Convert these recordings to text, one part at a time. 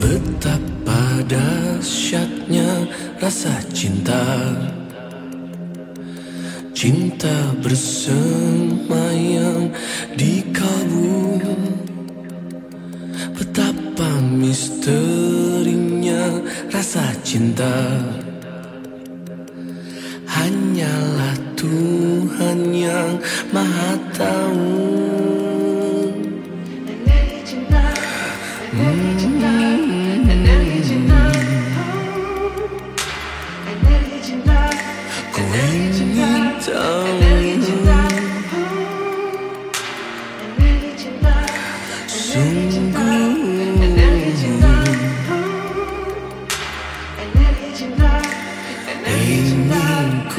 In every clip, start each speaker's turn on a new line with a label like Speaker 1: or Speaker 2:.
Speaker 1: Betapa dahsyatnya rasa cinta. Cinta bersemayam di kalbu Betapa misterinya rasa cinta. Hanyalah Tuhan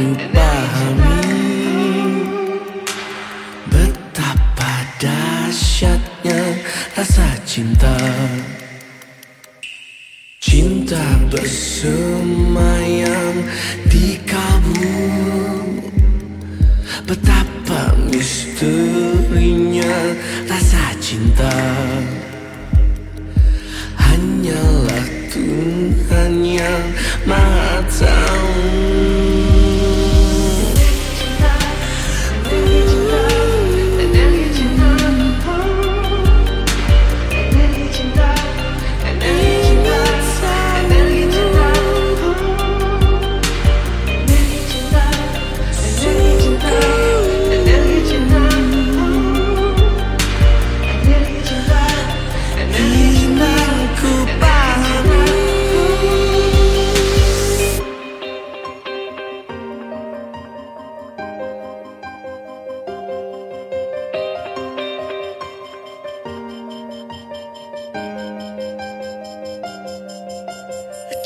Speaker 1: ku pahami Betapa dahsyatnya rasa cinta. Cinta bersemayam di kalbu Betapa misterinya rasa cinta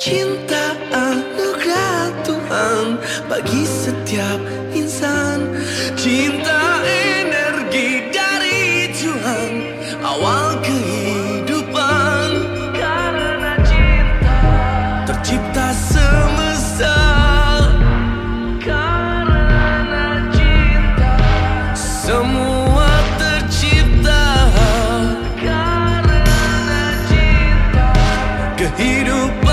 Speaker 1: Cinta anugerah Tuhan bagi setiap insan. Cinta energi dari Tuhan awal kehidupan. Karena cinta tercipta semesta. Karena cinta semua hidup